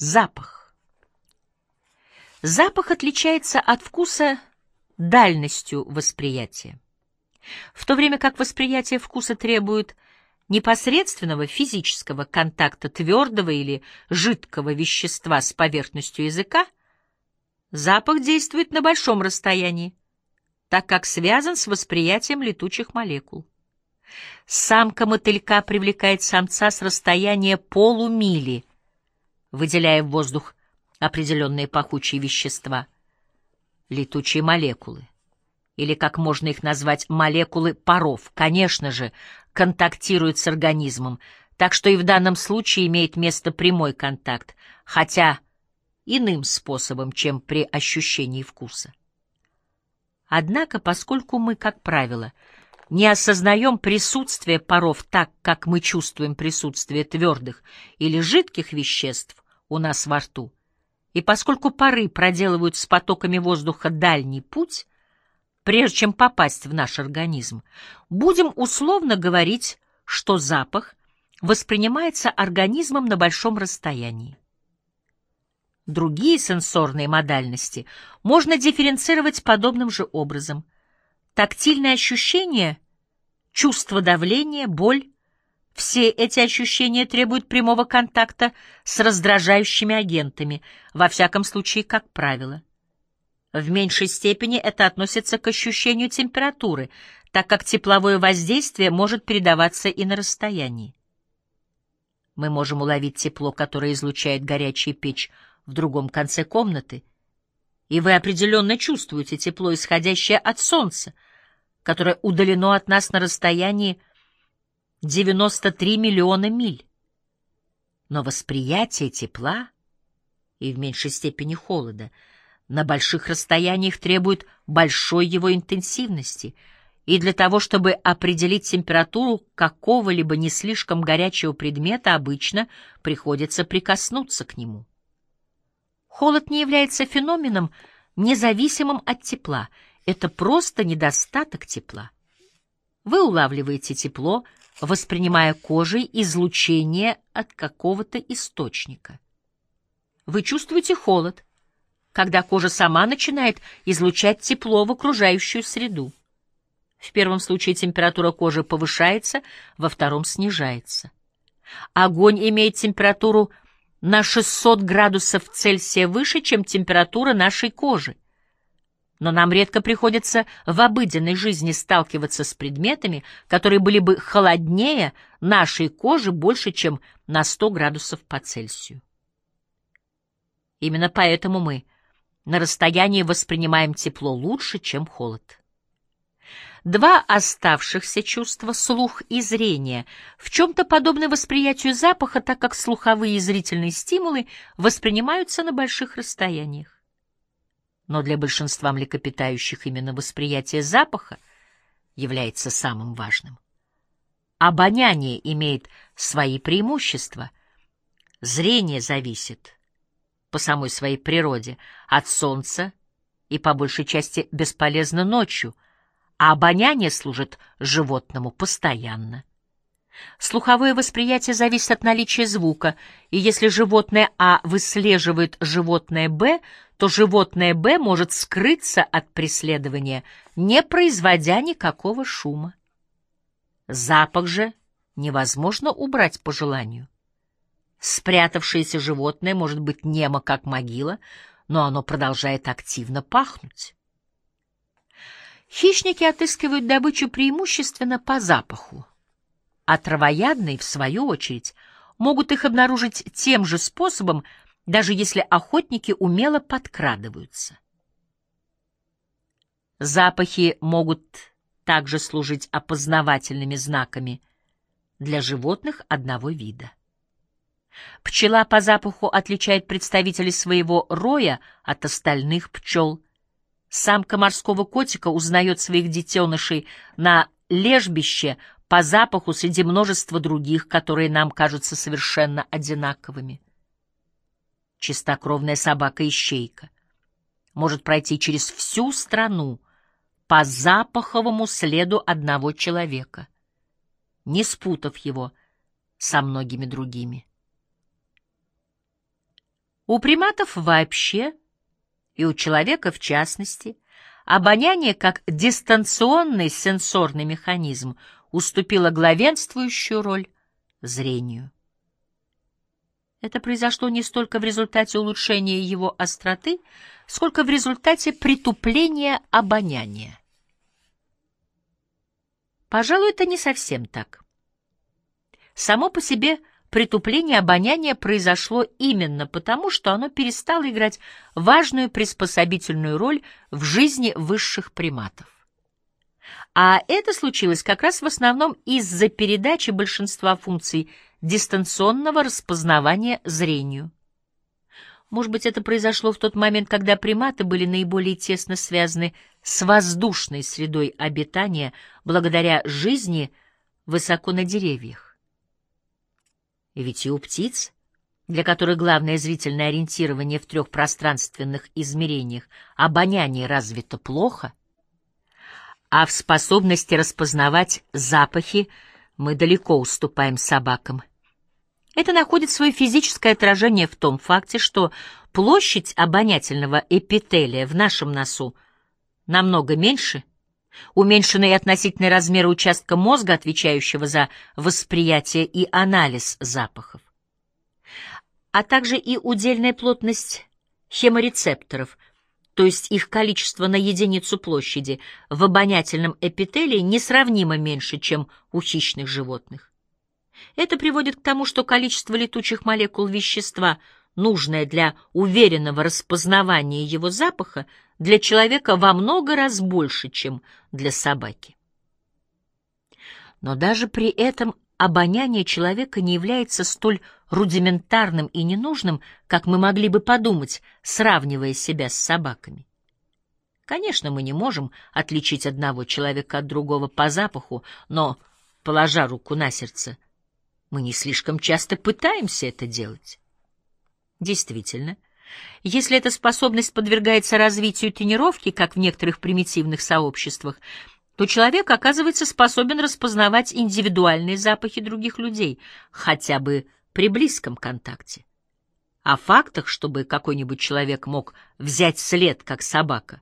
Запах. Запах отличается от вкуса дальностью восприятия. В то время как восприятие вкуса требует непосредственного физического контакта твердого или жидкого вещества с поверхностью языка, запах действует на большом расстоянии, так как связан с восприятием летучих молекул. Самка мотылька привлекает самца с расстояния полумили, выделяя в воздух определенные пахучие вещества, летучие молекулы, или, как можно их назвать, молекулы паров, конечно же, контактируют с организмом, так что и в данном случае имеет место прямой контакт, хотя иным способом, чем при ощущении вкуса. Однако, поскольку мы, как правило, не осознаем присутствие паров так, как мы чувствуем присутствие твердых или жидких веществ у нас во рту, и поскольку пары проделывают с потоками воздуха дальний путь, прежде чем попасть в наш организм, будем условно говорить, что запах воспринимается организмом на большом расстоянии. Другие сенсорные модальности можно дифференцировать подобным же образом – Тактильные ощущения, чувство давления, боль — все эти ощущения требуют прямого контакта с раздражающими агентами, во всяком случае, как правило. В меньшей степени это относится к ощущению температуры, так как тепловое воздействие может передаваться и на расстоянии. Мы можем уловить тепло, которое излучает горячая печь в другом конце комнаты, и вы определенно чувствуете тепло, исходящее от солнца, которое удалено от нас на расстоянии 93 миллиона миль. Но восприятие тепла и в меньшей степени холода на больших расстояниях требует большой его интенсивности, и для того, чтобы определить температуру какого-либо не слишком горячего предмета, обычно приходится прикоснуться к нему. Холод не является феноменом, независимым от тепла — это просто недостаток тепла. Вы улавливаете тепло, воспринимая кожей излучение от какого-то источника. Вы чувствуете холод, когда кожа сама начинает излучать тепло в окружающую среду. В первом случае температура кожи повышается, во втором снижается. Огонь имеет температуру на 600 градусов Цельсия выше, чем температура нашей кожи но нам редко приходится в обыденной жизни сталкиваться с предметами, которые были бы холоднее нашей кожи больше, чем на 100 градусов по Цельсию. Именно поэтому мы на расстоянии воспринимаем тепло лучше, чем холод. Два оставшихся чувства — слух и зрение — в чем-то подобны восприятию запаха, так как слуховые и зрительные стимулы воспринимаются на больших расстояниях но для большинства млекопитающих именно восприятие запаха является самым важным. Обоняние имеет свои преимущества. Зрение зависит по самой своей природе от солнца и по большей части бесполезно ночью, а обоняние служит животному постоянно. Слуховое восприятие зависит от наличия звука, и если животное А выслеживает животное Б, то животное Б может скрыться от преследования, не производя никакого шума. Запах же невозможно убрать по желанию. Спрятавшееся животное может быть немо, как могила, но оно продолжает активно пахнуть. Хищники отыскивают добычу преимущественно по запаху а травоядные, в свою очередь, могут их обнаружить тем же способом, даже если охотники умело подкрадываются. Запахи могут также служить опознавательными знаками для животных одного вида. Пчела по запаху отличает представителей своего роя от остальных пчел. Самка морского котика узнает своих детенышей на лежбище по запаху среди множества других, которые нам кажутся совершенно одинаковыми. Чистокровная собака-ищейка может пройти через всю страну по запаховому следу одного человека, не спутав его со многими другими. У приматов вообще, и у человека в частности, обоняние как дистанционный сенсорный механизм уступило главенствующую роль зрению. Это произошло не столько в результате улучшения его остроты, сколько в результате притупления обоняния. Пожалуй, это не совсем так. Само по себе притупление обоняния произошло именно потому, что оно перестало играть важную приспособительную роль в жизни высших приматов. А это случилось как раз в основном из-за передачи большинства функций дистанционного распознавания зрению. Может быть, это произошло в тот момент, когда приматы были наиболее тесно связаны с воздушной средой обитания благодаря жизни высоко на деревьях. Ведь и у птиц, для которых главное зрительное ориентирование в трех пространственных измерениях, обоняние развито плохо, а в способности распознавать запахи мы далеко уступаем собакам. Это находит свое физическое отражение в том факте, что площадь обонятельного эпителия в нашем носу намного меньше, уменьшенный относительный размер участка мозга, отвечающего за восприятие и анализ запахов, а также и удельная плотность хеморецепторов, то есть их количество на единицу площади в обонятельном эпителии несравнимо меньше, чем у хищных животных. Это приводит к тому, что количество летучих молекул вещества, нужное для уверенного распознавания его запаха, для человека во много раз больше, чем для собаки. Но даже при этом обоняние человека не является столь рудиментарным и ненужным, как мы могли бы подумать, сравнивая себя с собаками. Конечно, мы не можем отличить одного человека от другого по запаху, но, положа руку на сердце, мы не слишком часто пытаемся это делать. Действительно, если эта способность подвергается развитию тренировки, как в некоторых примитивных сообществах, то человек оказывается способен распознавать индивидуальные запахи других людей, хотя бы при близком контакте. О фактах, чтобы какой-нибудь человек мог взять след, как собака,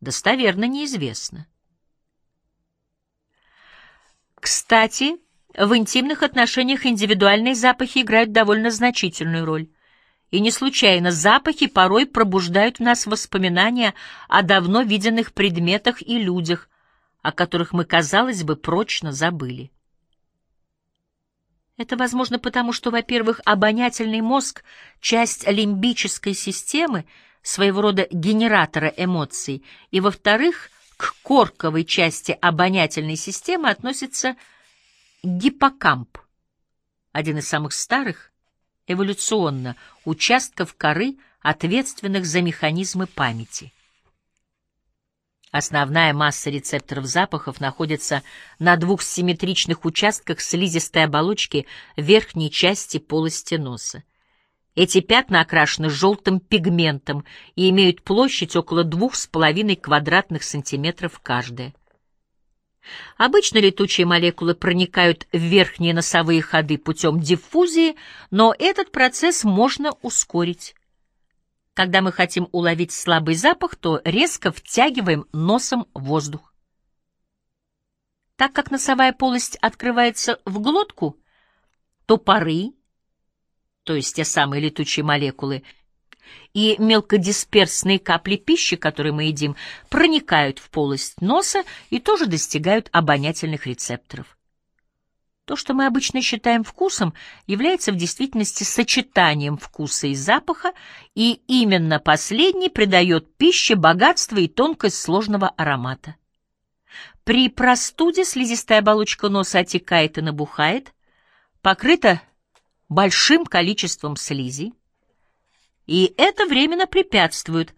достоверно неизвестно. Кстати, в интимных отношениях индивидуальные запахи играют довольно значительную роль. И не случайно запахи порой пробуждают в нас воспоминания о давно виденных предметах и людях, о которых мы, казалось бы, прочно забыли. Это возможно потому, что, во-первых, обонятельный мозг — часть лимбической системы, своего рода генератора эмоций, и, во-вторых, к корковой части обонятельной системы относится Гиппокамп — один из самых старых, эволюционно, участков коры, ответственных за механизмы памяти. Основная масса рецепторов запахов находится на двух симметричных участках слизистой оболочки верхней части полости носа. Эти пятна окрашены желтым пигментом и имеют площадь около двух с половиной квадратных сантиметров каждая. Обычно летучие молекулы проникают в верхние носовые ходы путем диффузии, но этот процесс можно ускорить. Когда мы хотим уловить слабый запах, то резко втягиваем носом воздух. Так как носовая полость открывается в глотку, то пары, то есть те самые летучие молекулы, и мелкодисперсные капли пищи, которые мы едим, проникают в полость носа и тоже достигают обонятельных рецепторов. То, что мы обычно считаем вкусом, является в действительности сочетанием вкуса и запаха, и именно последний придает пище богатство и тонкость сложного аромата. При простуде слизистая оболочка носа отекает и набухает, покрыта большим количеством слизи, и это временно препятствует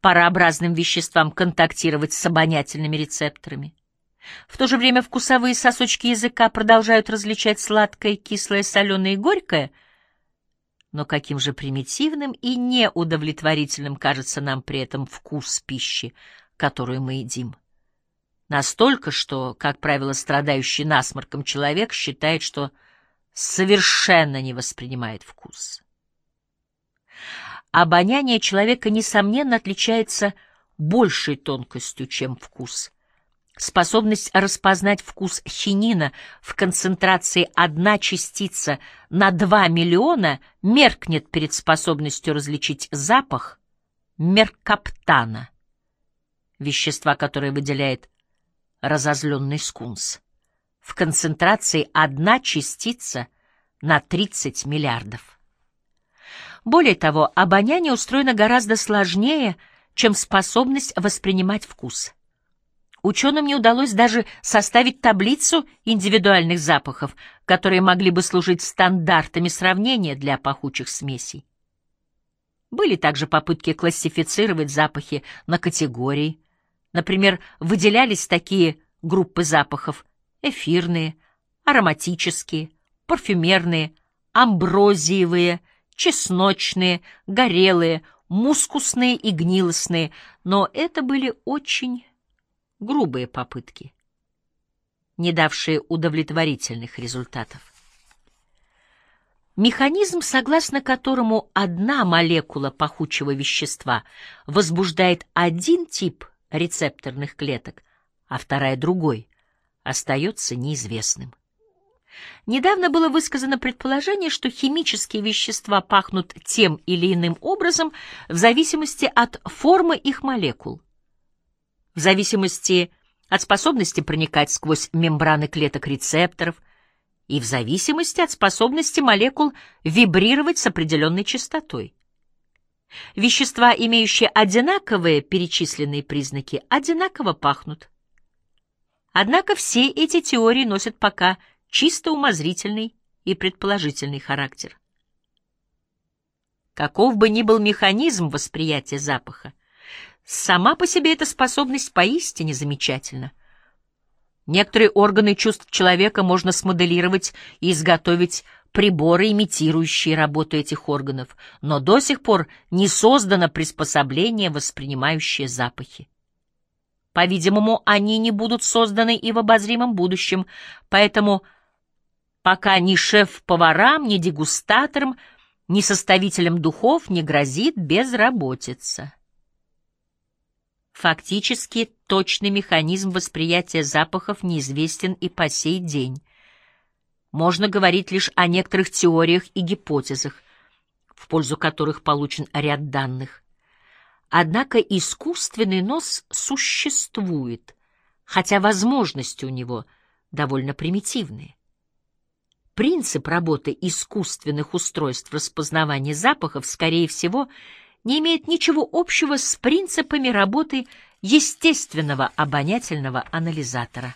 парообразным веществам контактировать с обонятельными рецепторами. В то же время вкусовые сосочки языка продолжают различать сладкое, кислое, соленое и горькое, но каким же примитивным и неудовлетворительным кажется нам при этом вкус пищи, которую мы едим. Настолько, что, как правило, страдающий насморком человек считает, что совершенно не воспринимает вкус. Обоняние человека, несомненно, отличается большей тонкостью, чем вкус. Способность распознать вкус хинина в концентрации одна частица на 2 миллиона меркнет перед способностью различить запах меркаптана, вещества, которое выделяет разозленный скунс. В концентрации одна частица на 30 миллиардов. Более того, обоняние устроено гораздо сложнее, чем способность воспринимать вкус. Ученым не удалось даже составить таблицу индивидуальных запахов, которые могли бы служить стандартами сравнения для пахучих смесей. Были также попытки классифицировать запахи на категории. Например, выделялись такие группы запахов — эфирные, ароматические, парфюмерные, амброзиевые, чесночные, горелые, мускусные и гнилостные, но это были очень грубые попытки, не давшие удовлетворительных результатов. Механизм, согласно которому одна молекула пахучего вещества возбуждает один тип рецепторных клеток, а вторая — другой, остается неизвестным. Недавно было высказано предположение, что химические вещества пахнут тем или иным образом в зависимости от формы их молекул в зависимости от способности проникать сквозь мембраны клеток рецепторов и в зависимости от способности молекул вибрировать с определенной частотой. Вещества, имеющие одинаковые перечисленные признаки, одинаково пахнут. Однако все эти теории носят пока чисто умозрительный и предположительный характер. Каков бы ни был механизм восприятия запаха, Сама по себе эта способность поистине замечательна. Некоторые органы чувств человека можно смоделировать и изготовить приборы, имитирующие работу этих органов, но до сих пор не создано приспособление, воспринимающее запахи. По-видимому, они не будут созданы и в обозримом будущем, поэтому пока ни шеф-поварам, ни дегустаторам, ни составителям духов не грозит безработица. Фактически точный механизм восприятия запахов неизвестен и по сей день. Можно говорить лишь о некоторых теориях и гипотезах, в пользу которых получен ряд данных. Однако искусственный нос существует, хотя возможности у него довольно примитивные. Принцип работы искусственных устройств распознавания запахов, скорее всего, — не имеет ничего общего с принципами работы естественного обонятельного анализатора.